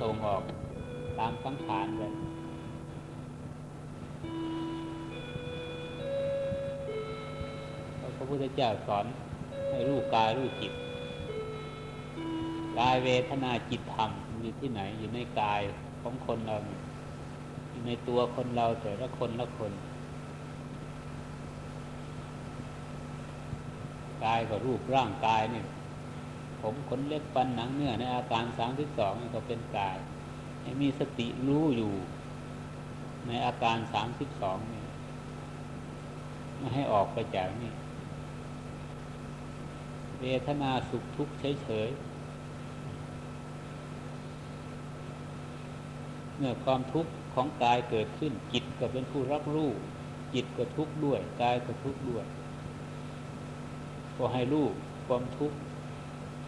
ส่งออกตามสังขารไปพระพุทธเจ้าสอนให้รู้กายรู้จิตกายเวทนาจิตธรรมอยู่ที่ไหนอยู่ในกายของคนเราอยู่ในตัวคนเราแต่ละคนละคนกายกับรูปร่างกายเนี่ย ผมขนเล็บปันหนังเนื้อในอาการสามที่สองก็เป็นกาย ให้มีสติรู้อยู่ ในอาการสามสิบสองนี่ไม่ให้ออกไปจากนี่เวทนาสุขทุกข์เฉยๆเมื่อความทุกข์ของกายเกิดขึ้น จิตก็เป็นผู้รับรู้จิตก็ทุกข์ด้วยกายก็ทุกข์ด้วยก็ให้รู้ความทุกข์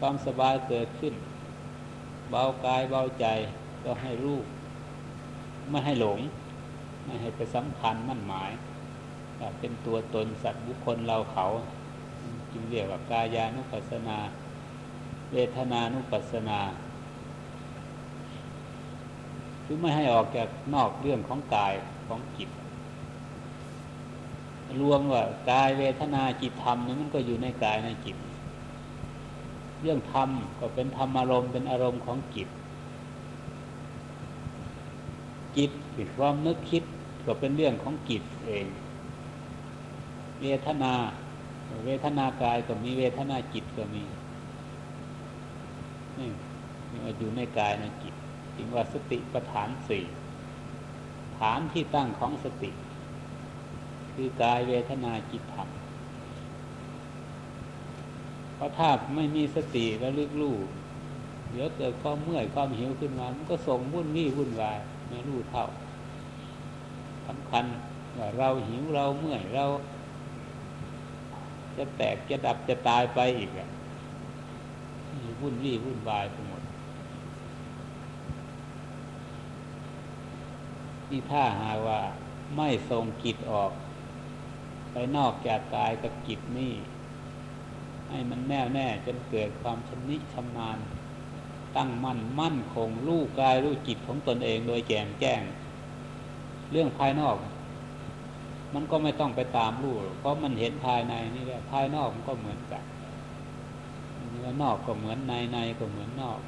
ความสบายเกิดขึ้น เบากายเบาใจก็ให้รู้ไม่ให้หลง ไม่ให้ไปสำคัญมั่นหมายเป็นตัวตนสัตว์บุคคลเราเขาจึงเรียกว่ากายานุปัสสนา เวทนานุปัสสนาคือไม่ให้ออกจากนอกเรื่องของกายของจิตรวมว่ากายเวทนาจิตธรรมนี่มันก็อยู่ในกายในจิต เรื่องธรรมก็เป็นธรรมอารมณ์เป็นอารมณ์ของจิต จิตปิดความนึกคิดก็เป็นเรื่องของจิตเอง เวทนา เวทนากายก็มีเวทนาจิตก็มีนี่มันอยู่ในกายในจิตจึงว่าสติปัฏฐานสี่ฐานที่ตั้งของสติ คือกายเวทนาจิตธรรม ราะถ้าไม่มีสติแล้วลึกลู่เดี๋ยวเกิดความเมื่อยความหิวขึ้นมา มันก็ส่งวุ่นวี่วุ่นวายไม่รู้เท่าสำคัญว่าเราหิวเราเมื่อยเรา จะแตกจะดับจะตายไปอีกอะวุ่นวี่วุ่นวายไปหมดนี่ถ้าหาว่าไม่ทรงกิจออก ไปนอกจากกายกับกิจนี่ ให้มันแน่วแน่จนเกิดความชำนิชำนาญตั้งมั่นมั่นคงรู้กายรู้จิตของตนเองโดยแจ่มแจ้ง เรื่องภายนอก มันก็ไม่ต้องไปตามรู้เพราะมันเห็นภายในนี่แหละภายนอกมันก็เหมือนกันเนื้อนอกก็เหมือนในในก็เหมือนนอก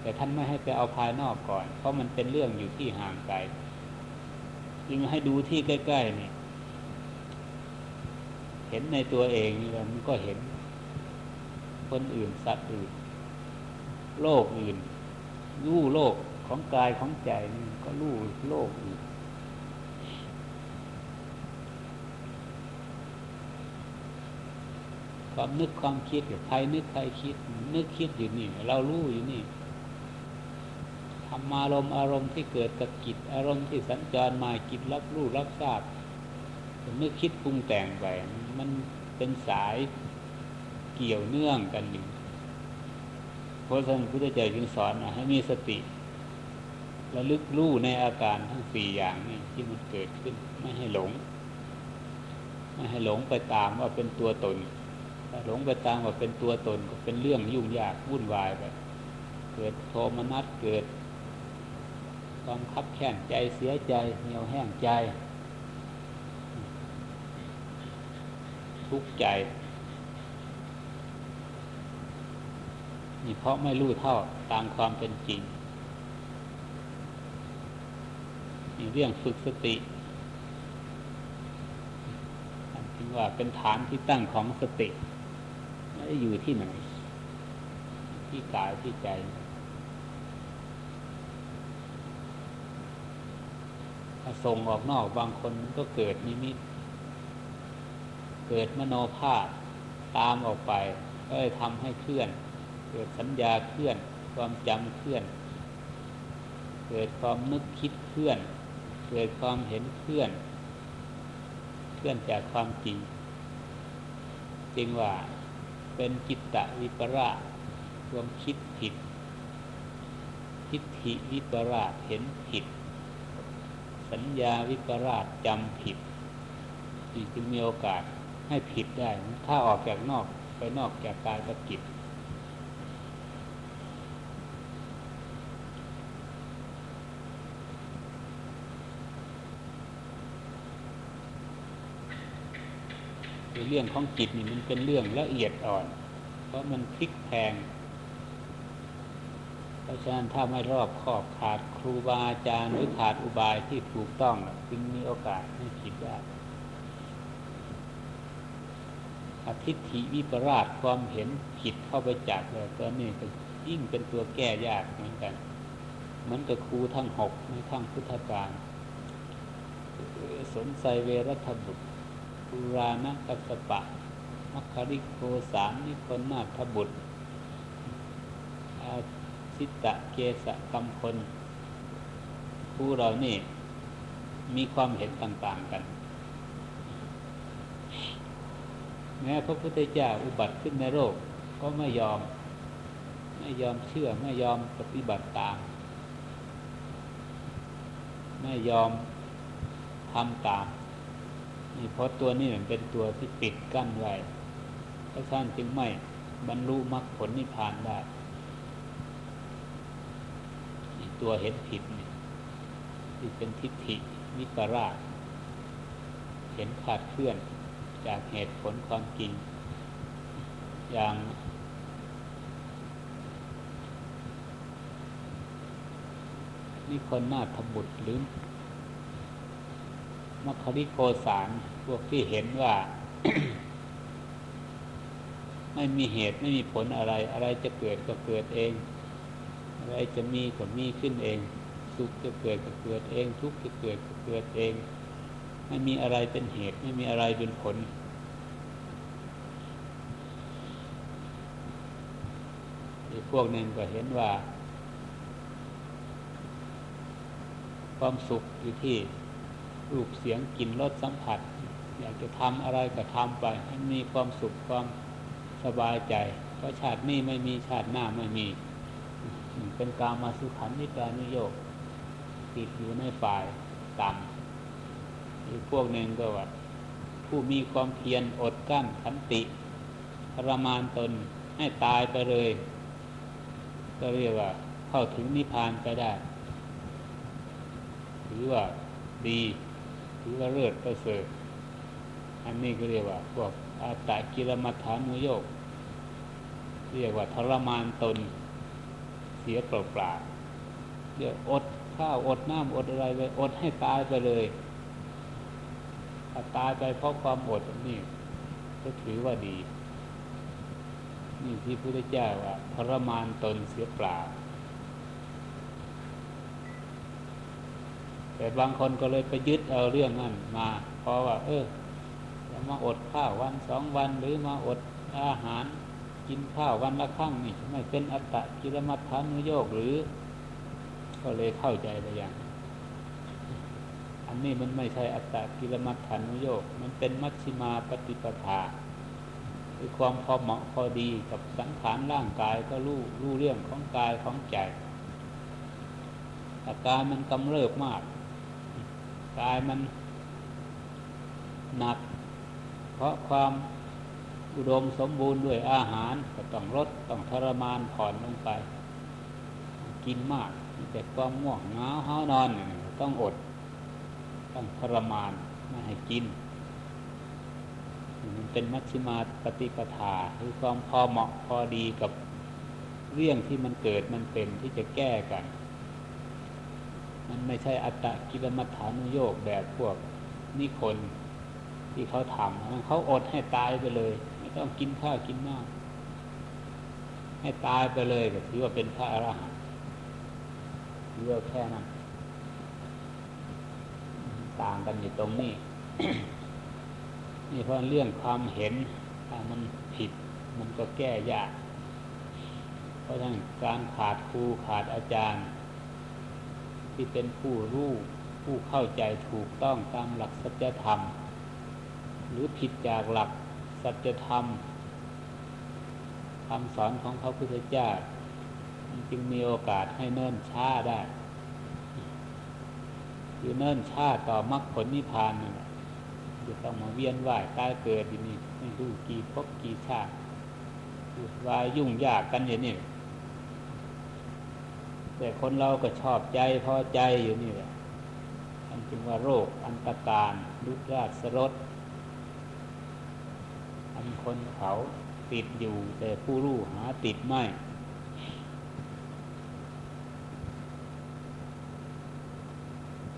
แต่ท่านไม่ให้ไปเอาภายนอกก่อน เพราะมันเป็นเรื่องอยู่ที่ห่างไกลจึงให้ดูที่ใกล้ๆนี่เห็นในตัวเองนี่มันก็เห็น คนอื่น สัตว์อื่น โลกอื่น รู้โลกของกายของใจนี่ก็รู้โลกอื่นความนึกความคิดใครนึกใครคิด นึกคิดอยู่นี่ เรารู้อยู่นี่ธรรมารมอารมณ์ที่เกิดกับจิต อารมณ์ที่สัญจรมาจิตรับรู้รับทราบนึกคิดปรุงแต่งไปมันเป็นสาย เกี่ยวเนื่องกันอยู่เพราะฉะนั้นพุทธเจ้าจึงสอนให้มีสติระลึกรู้ในอาการทั้งสี่อย่างนี้ที่มันเกิดขึ้นไม่ให้หลง ไม่ให้หลงไปตามว่าเป็นตัวตนถ้าหลงไปตามว่าเป็นตัวตนก็เป็นเรื่องยุ่งยากวุ่นวายไปเกิดโทมนัสเกิดความคับแค้นใจเสียใจเหนียวแห้งใจ ทุกข์ใจ นี่เพราะไม่รู้เท่าตามความเป็นจริงนี่เรื่องฝึกสติถึงว่าเป็นฐานที่ตั้งของสติอยู่ที่ไหน ที่กายที่ใจถ้าส่งออกนอกบางคนก็เกิดนิมิต เกิดมโนภาพตามออกไป ก็เลยทำให้เคลื่อน เกิดสัญญาเคลื่อน ความจำเคลื่อน เกิดความนึกคิดเคลื่อน เกิดความเห็นเคลื่อน เคลื่อนจากความจริงจริงว่าเป็นจิตตะวิปราชความคิดผิดทิฏฐิวิปราชเห็นผิด สัญญาวิปราชจำผิดจึงมีโอกาสให้ผิดได้ ถ้าออกจากนอกไปนอกจากกายกับจิต เรื่องของจิตนี่มันเป็นเรื่องละเอียดอ่อน เพราะมันพลิกแพง เพราะฉะนั้นถ้าไม่รอบขอบขาดครูบาอาจารย์หรือขาดอุบายที่ถูกต้องจึงมีโอกาสให้ผิดได้อทิฏฐิวิปราชความเห็นผิดเข้าไปจับเลยตัวนี้ก็ยิ่งเป็นตัวแก้ยากเหมือนกัน เหมือนกับครูทั้งหกในทั้งพุทธการ สนใจเวรัตบุตรุราณกัสปะ มัคคริโกสามนิคนนาทบุตร อาสิตะเกสะกำคน ผู้เรานี่มีความเห็นต่างๆกัน แม้พระพุทธเจ้าอุบัติขึ้นในโลกก็ไม่ยอม ไม่ยอมเชื่อไม่ยอมปฏิบัติตาม ไม่ยอมทำตาม นี่เพราะตัวนี้มันเป็นตัวที่ปิดกั้นไว้พระท่านจึงไม่บรรลุมรรคผลนิพพานได้ตัวเห็นผิดนี่ที่เป็นทิฏฐินิปราชเห็นขาดเคลื่อนจากเหตุผลความจริง อย่างนี่คนหน้าทบุตรหรือ มัคคิริโกสารพวกที่เห็นว่า ไม่มีเหตุไม่มีผลอะไร อะไรจะเกิดก็เกิดเอง อะไรจะมีก็มีขึ้นเอง สุขจะเกิดก็เกิดเอง ทุกข์จะเกิดก็เกิดเอง ไม่มีอะไรเป็นเหตุ ไม่มีอะไรเป็นผลอีกพวกหนึ่งก็เห็นว่า ความสุขอยู่ที่ รูปเสียงกลิ่นรสสัมผัส อยากจะทำอะไรก็ทำไปให้มีความสุขความสบายใจ เพราะชาตินี้ไม่มีชาติหน้าไม่มี เป็นการมาสุขันนิการนิโยกติดอยู่ในฝ่ายต่ำอีกพวกหนึ่งก็ว่าผู้มีความเพียรอดกั้นขันติทรมานตนให้ตายไปเลย ก็เรียกว่าเข้าถึงนิพพานไปได้ ถือว่าดี ถือว่าเลิศประเสริฐอันนี้ก็เรียกว่าพวกอาตะกิรมัฐานุโยกเรียกว่าทรมานตนเสียเปล่าๆเรียกอดข้าวอดน้ำอดอะไรไปอดให้ตายไปเลยถ้าตายไปเพราะความอดนี่ก็ถือว่าดี นี่ที่พระพุทธเจ้าว่าทรมานตนเสียเปล่า แต่บางคนก็เลยไปยึดเอาเรื่องนั้นมา เพราะว่า เออมาอดข้าววันสองวันหรือมาอดอาหารกินข้าววันละครั้งนี่ไม่เป็นอัตตะกิลมัฏฐานุโยกหรือ ก็เลยเข้าใจไปอย่าง อันนี้มันไม่ใช่อัตตะกิลมัฏฐานุโยกมันเป็นมัชฌิมาปฏิปทาคือความพอเหมาะพอดีกับสังขารร่างกายก็รู้รู้เรื่องของกายของใจอาการมันกำเริบมาก กายมันหนัก เพราะความอุดมสมบูรณ์ด้วยอาหารก็ต้องลดต้องทรมานผ่อนลงไป กินมากแต่ความง่วงเหงาห้านอนต้องอด ต้องทรมานไม่ให้กิน มันเป็นมัชฌิมาปฏิปทาคือความพอเหมาะพอดีกับเรื่องที่มันเกิดมันเป็นที่จะแก้กัน มันไม่ใช่อัตตะกิลมัฐานุโยกแบบพวกนิคนที่เขาทำเขาอดให้ตายไปเลย ไม่ต้องกินข้าวกินน้ำให้ตายไปเลยก็ถือว่าเป็นพระอรหันต์ถือว่าแค่นั้นต่างกันอยู่ตรงนี้นี่เพราะเรื่องความเห็นถ้ามันผิด มันก็แก้ยาก เพราะฉะนั้นการขาดครูขาดอาจารย์ ที่เป็นผู้รู้ผู้เข้าใจถูกต้องตามหลักสัจธรรม หรือผิดจากหลักสัจธรรมคำสอนของพระพุทธเจ้าจึงมีโอกาสให้เนิ่นช้าได้คือเนิ่นช้าต่อมรรคผลนิพพานนั่นแหละจะต้องมาเวียนว่ายตายเกิดอยู่นี่ไม่รู้กี่ภพกี่ชาติวายยุ่งยากกันอย่างนี้ แต่คนเราก็ชอบใจพอใจอยู่นี่แหละมันจึงว่าโรคอันตรการลุกราสรดอันคนเขาติดอยู่ แต่ผู้รู้หาติดไม่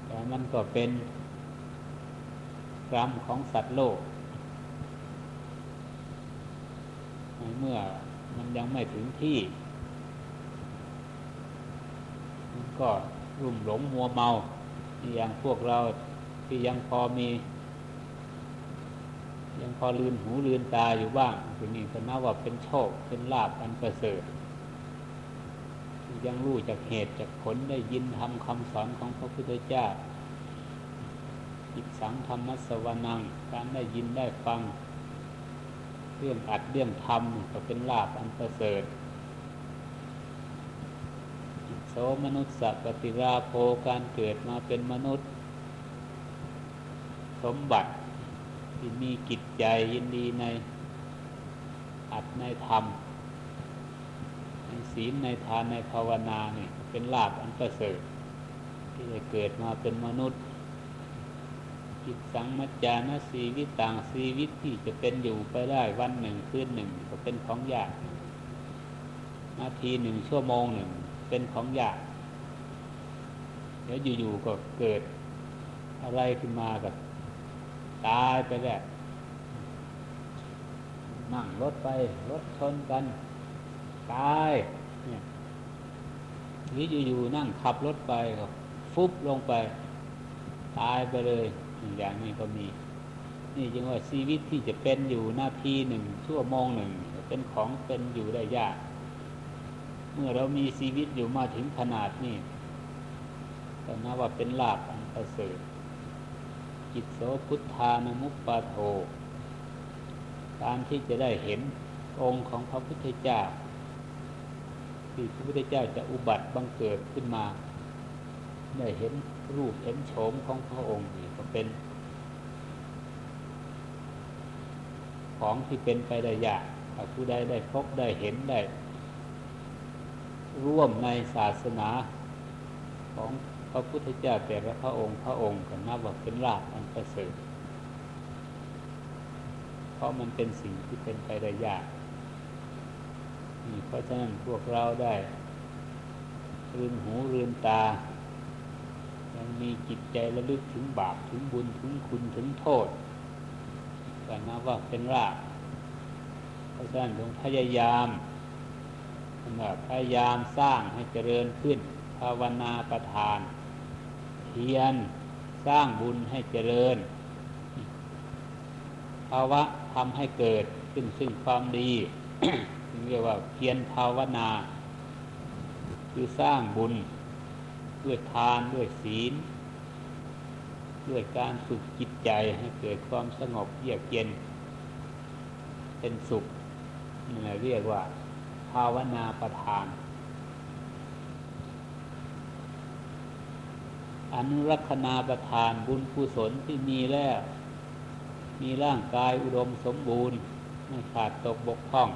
แต่มันก็เป็นกรรมของสัตว์โลก เมื่อมันยังไม่ถึงที่ มัน ก็รุ่มหลงมัวเมาอย่างพวกเราที่ยังพอมี ยังพอลืนหูลืนตาอยู่บ้างทีนี้ก็นับว่าเป็นโชคเป็นลาภอันประเสริฐยังรู้จากเหตุจากผลได้ยินทำคำสอนของพระพุทธเจ้าจิสังธรรมสวนัง การได้ยินได้ฟัง เรื่องอัดเรื่องทำก็เป็นลาภอันประเสริฐ โสมนุษย์สัปฏิราโภการเกิดมาเป็นมนุษย์ สมบัติที่มีกิจใจยินดีในอัดในธรรม ในศีลในทานในภาวนาเนี่ยเป็นลาภอันประเสริฐที่จะเกิดมาเป็นมนุษย์จิตสังมัจจานะสีวิตต่างสีวิตที่จะเป็นอยู่ไปได้วันหนึ่งคืนหนึ่งก็เป็นของยาก นาทีหนึ่งชั่วโมงหนึ่ง เป็นของยาก เดี๋ยวอยู่ๆก็เกิดอะไรขึ้นมากับตายไปแล้วนั่งรถไปรถชนกันตายเนี่ยหรืออยู่ๆนั่งขับรถไปก็ฟุบลงไป ตายไปเลย อย่างนี้ก็มี นี่จึงว่าชีวิตที่จะเป็นอยู่หน้าทีหนึ่งชั่วโมงหนึ่ง เป็นของเป็นอยู่ได้ยาก เมื่อเรามีชีวิตอยู่มาถึงขนาดนี้ก็นับว่าเป็นลาภอันประเสริฐจิตโสพุทธานมุปปาโทการที่จะได้เห็นองค์ของพระพุทธเจ้าที่พระพุทธเจ้าจะอุบัติบังเกิดขึ้นมา ได้เห็นรูปเห็นโฉมของพระองค์นี่ก็เป็น ของที่เป็นไปได้ยากผู้ใดได้พบได้เห็นได้ ร่วมในศาสนาของพระพุทธเจ้าแต่ละพระองค์พระองค์ก็นับว่าเป็นลาภอันประเสริฐเพราะมันเป็นสิ่งที่เป็นไปได้ยากนี่เพราะฉะนั้นพวกเราได้รืนหูรืนตา ยังมีจิตใจระลึกถึงบาปถึงบุญถึงคุณถึงโทษก็นับว่าเป็นลาภเพราะฉะนั้นจงพยายาม พยายามสร้างให้เจริญขึ้น ภาวนาประทาน เพียรสร้างบุญให้เจริญ ภาวะทำให้เกิดขึ้นซึ่งความดีเรียกว่าเพียรภาวนา คือสร้างบุญ ด้วยทานด้วยศีล ด้วยการฝึกจิตใจให้เกิดความสงบเยือกเย็น เป็นสุขนี่เรียกว่า ภาวนาประทาน อนุรักษณาประทานบุญกุศลที่มีแล้ว มีร่างกายอุดมสมบูรณ์ ไม่ขาดตกบกพร่อง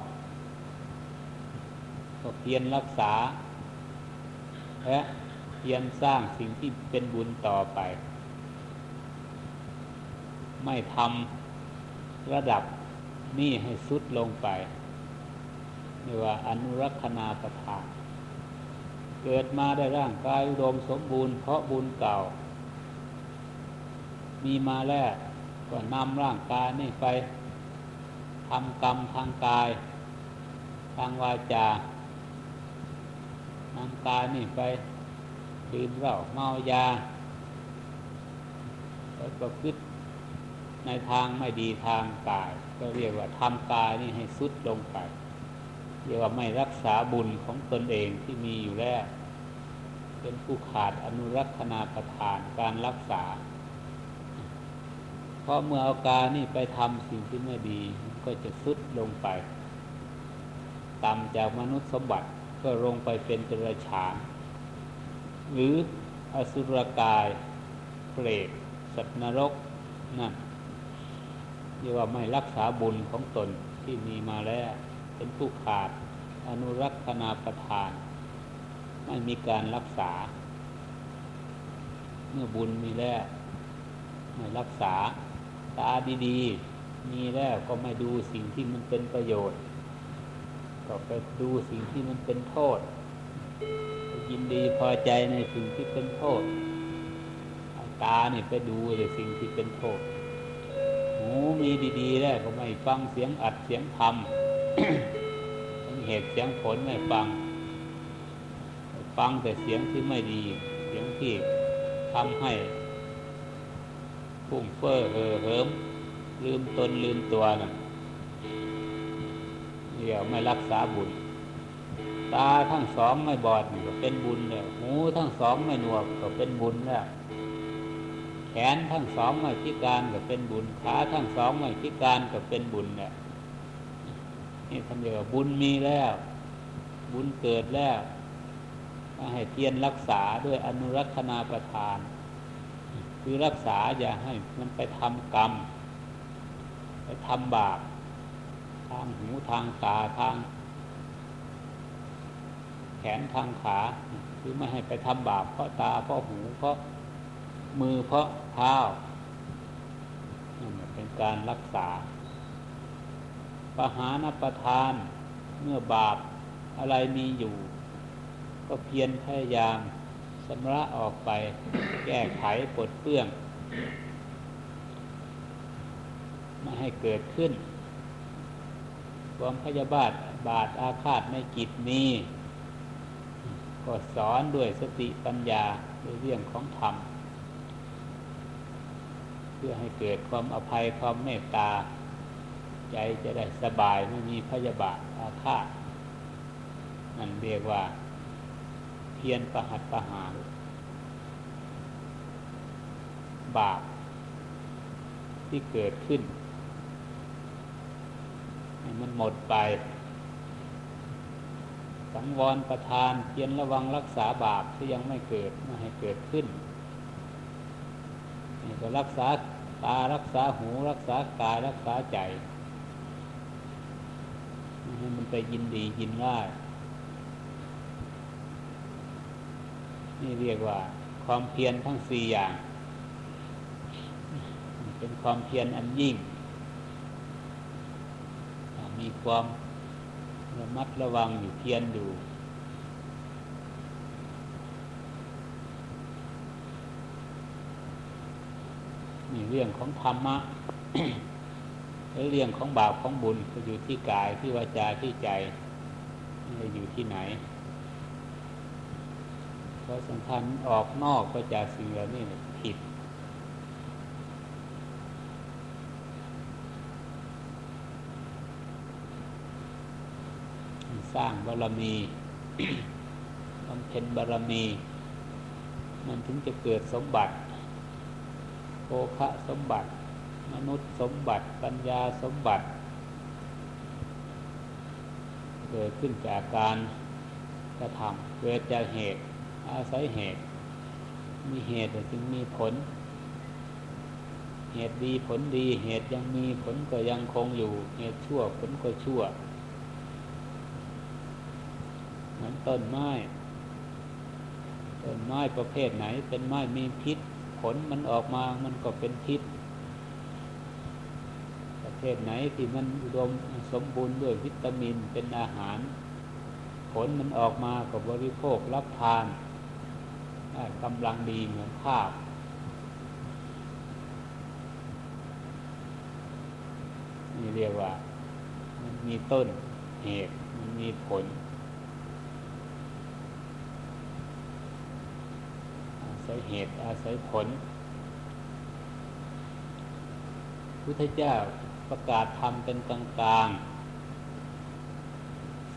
ก็เพียรรักษา และเพียรสร้างสิ่งที่เป็นบุญต่อไป ไม่ทำระดับนี่ให้สุดลงไป เรียกว่าอนุรักษณาประทานเกิดมาได้ร่างกายอุดมสมบูรณ์เพราะบุญเก่า มีมาแล้วก็นำร่างกายนี่ไปทำกรรมทางกาย ทางวาจานำกายนี่ไปดื่มเหล้าเมายาแล้วก็คิดในทางไม่ดีทางกาย ก็เรียกว่าทำกายนี่ให้สุดลงไป เรียกว่าไม่รักษาบุญของตนเองที่มีอยู่แล้ว เป็นผู้ขาดอนุรักษณาประทานการรักษา เพราะเมื่อเอาการนี่ไปทำสิ่งที่ไม่ดีก็จะสุดลงไปต่ำจากมนุษย์สมบัติก็ลงไปเป็นเดรัจฉาน หรืออสุรกาย เปรตสัตว์นรกนั่นเรียกว่าไม่รักษาบุญของตนที่มีมาแล้ว เป็นผู้ขาดอนุรักษณาประทาน ไม่มีการรักษา เมื่อบุญมีแล้วไม่รักษา ตาดีๆ มีแล้วก็ไม่ดูสิ่งที่มันเป็นประโยชน์ ก็ไปดูสิ่งที่มันเป็นโทษ ยินดีพอใจในสิ่งที่เป็นโทษ ตาเนี่ยไปดูแต่สิ่งที่เป็นโทษ หูมีดีๆ แล้วก็ไม่ฟังเสียงอัดเสียงทำ เหตุเสียงผลไม่ฟัง ฟังแต่เสียงที่ไม่ดี เสียงที่ทำให้พุ่งเฟ้อเห่อเหิม ลืมตนลืมตัวนะ่ะเดี๋ยวไม่รักษาบุญ ตาทั้งสองไม่บอดก็เป็นบุญแล้วหูทั้งสองไม่หนวกก็เป็นบุญแล้วแขนทั้งสองไม่พิการก็เป็นบุญขาทั้งสองไม่พิการก็เป็นบุญเนี่ย นี่ท่านเรียกว่าบุญมีแล้ว บุญเกิดแล้วให้เทียนรักษาด้วยอนุรักษณาประทาน คือรักษาอย่าให้มันไปทำกรรม ไปทำบาปทางหูทางตาทาง แขนทางขาคือไม่ให้ไปทำบาปเพราะตาเพราะหูเพราะมือเพราะเท้าเป็นการรักษา ปหานประทาน เมื่อบาปอะไรมีอยู่ ก็เพียรพยายามชำระออกไปแก้ไขปลดเปื้องไม่ให้เกิดขึ้น ความพยาบาทบาทอาฆาตในจิตนี้ก็สอนด้วยสติปัญญาด้วยเรื่องของธรรม เพื่อให้เกิดความอภัยความเมตตา ใจจะได้สบายไม่มีพยาบาทอาฆาตนั่นเรียกว่า เพียรประหัตประหารบาปที่เกิดขึ้นให้มันหมดไป สังวรประทานเพียรระวังรักษาบาปที่ยังไม่เกิดไม่ให้เกิดขึ้นนี่ก็รักษาตารักษาหูรักษากายรักษาใจ มันไปยินดียินร้าย นี่เรียกว่า ความเพียรทั้งสี่อย่าง เป็นความเพียรอันยิ่ง มีความระมัดระวังอยู่เพียรอยู่นี่เรื่องของธรรมะ เรื่องของบาปของบุญก็อยู่ที่กายที่วาจาที่ใจไม่อยู่ที่ไหน เพราะสำคัญออกนอกก็จากสิ่งเหล่านี้ผิด สร้างบารมีบำเพ็ญบารมี มันถึงจะเกิดสมบัติโภคะสมบัติ นุษย์สมบัติปัญญาสมบัติ เกิดขึ้นจากการกระทำเกิดจากเหตุ อาศัยเหตุ มีเหตุจึงมีผล เหตุดีผลดี เหตุยังมีผลก็ยังคงอยู่ เหตุชั่วผลก็ชั่วเหมือนต้นไม้ต้นไม้ประเภทไหน เป็นไม้มีพิษ ผลมันออกมามันก็เป็นพิษ เภทไหนที่มันอุดมสมบูรณ์ด้วยวิตามินเป็นอาหาร ผลมันออกมาก็บริโภครับทานกำลังดีเหมือนข้าวนี่เรียกว่า มันมีต้นเหตุมันมีผลศัยเหตุอาศัยผล พุทธเจ้าประกาศธรรมเป็นกลางกลาง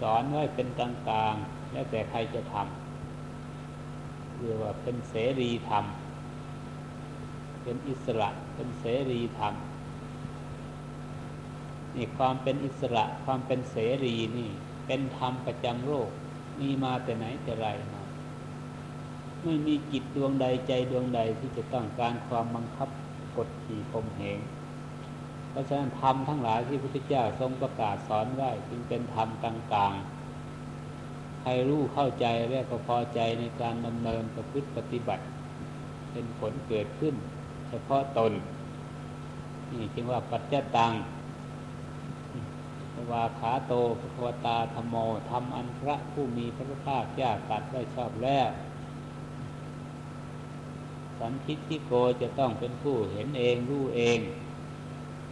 สอนไว้เป็นกลางกลางแล้วแต่ใครจะทำเรียกว่าเป็นเสรีธรรม เป็นอิสระ เป็นเสรีธรรมนี่ความเป็นอิสระความเป็นเสรีนี่ เป็นธรรมประจำโลกมีมาแต่ไหนแต่ไรมาไม่มีจิตดวงใดใจดวงใดที่จะต้องการความบังคับกดขี่ข่มเหง เพราะฉะนั้นธรรมทั้งหลายที่พระพุทธเจ้าทรงประกาศสอนไว้จึงเป็นธรรมกลางๆใครรู้เข้าใจและก็พอใจในการดำเนินประพฤติปฏิบัติ เป็นผลเกิดขึ้น เฉพาะตนนี่จึงว่าปัจจตังวาขาโตภควตาธรรมโมธรรมอันพระผู้มีพระภาคเจ้าตัดไว้ชอบแล้ว สันทิทิโกจะต้องเป็นผู้เห็นเองรู้เอง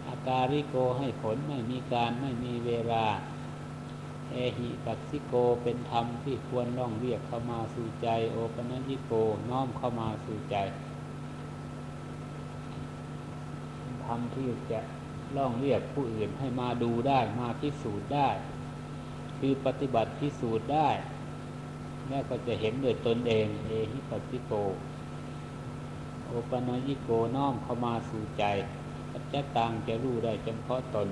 อาการิโกให้ผลไม่มีการไม่มีเวลาเอหิปัสสิโกเป็นธรรมที่ควรน้องเรียกเข้ามาสู่ใจ โอปนัญิโกน้อมเข้ามาสู่ใจธรรมที่จะล่องเรียกผู้อื่นให้มาดูได้มาพิสูจน์ได้ คือปฏิบัติพิสูจน์ได้แม่ก็จะเห็นโดยตนเอง เอหิปัสสิโก โอปนัญิโกน้อมเข้ามาสู่ใจ จจตังจะรู้ได้เฉพาะตน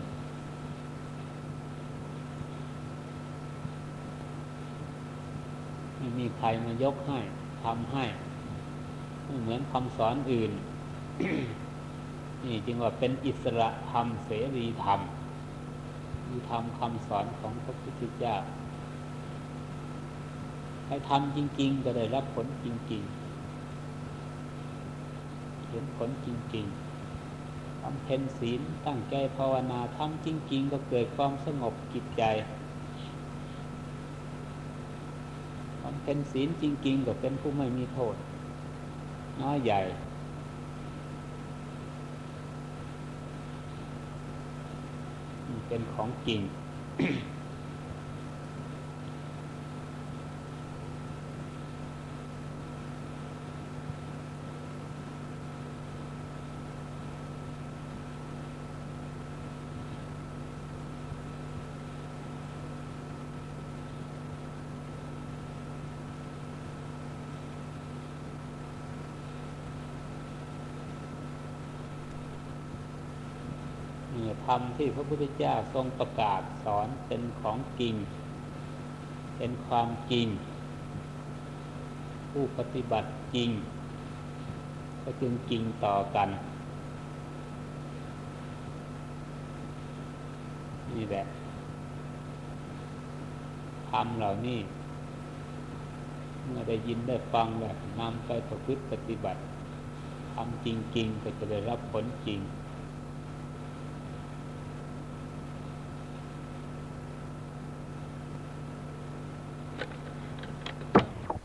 ไม่มีใครมายกให้ทำให้ เหมือนคำสอนอื่น นี่จึงว่าเป็นอิสระธรรมเสรีธรรมคือธรรมคำสอนของพระพุทธเจ้าใครทำจริง ๆ ก็ได้รับผลจริง ๆ เห็นผลจริง ๆำเพ็ญศีลตั้งใจภาวนาทำจริง ๆ ก็เกิดความสงบจิตใจทำเพ็ญศีลจริง ๆ ก็เป็นผู้ไม่มีโทษ น้อยใหญ่เป็นของจริง นี่ ธรรมที่พระพุทธเจ้าทรงประกาศสอนเป็นของจริง เป็นความจริง ผู้ปฏิบัติจริง ก็จึงจริงต่อกัน นี่แหละธรรมเหล่านี้ เมื่อได้ยินได้ฟังแล้วนำไปประพฤติปฏิบัติทำจริง ๆ ก็จะได้รับผลจริง